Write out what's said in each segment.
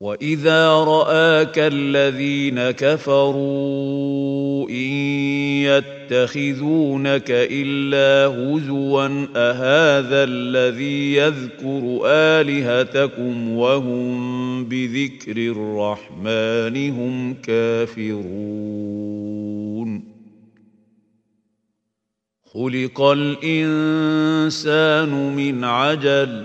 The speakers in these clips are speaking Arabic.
واذا راك الذين كفروا ان يتخذونك الا هزوا اهذا الذي يذكر الهتكم وهم بذكر الرحمن هم كافرون خلق الانسان من عجل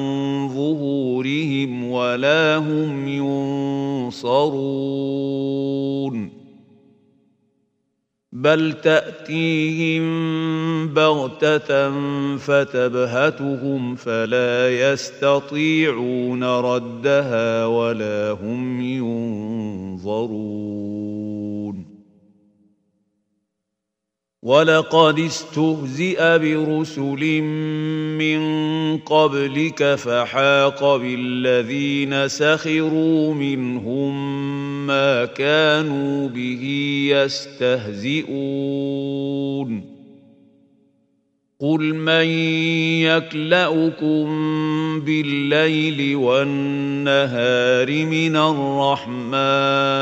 ولا هم ينصرون. بل تأتيهم بغتة فتبهتهم فلا يستطيعون ردها ولا هم ينظرون. ولقد استهزئ برسل من قبلك فحاق بالذين سخروا منهم ما كانوا به يستهزئون قل من يكلاكم بالليل والنهار من الرحمن